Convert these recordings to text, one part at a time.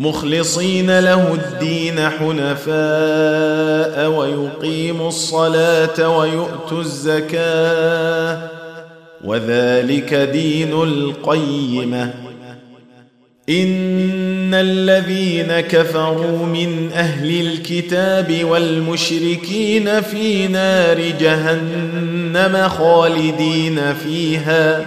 مخلصين له الدين حنفاء ويقيموا الصلاة ويؤتوا الزكاة. وذلك دين القيمة. إن الذين كفروا من أهل الكتاب والمشركين في نار جهنم خالدين فيها.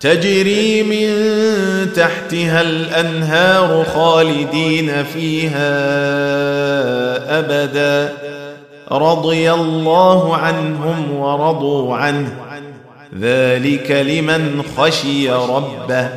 تجري من تحتها الأنهار خالدين فيها أبدا. رضي الله عنهم ورضوا عنه. ذلك لمن خشي ربه.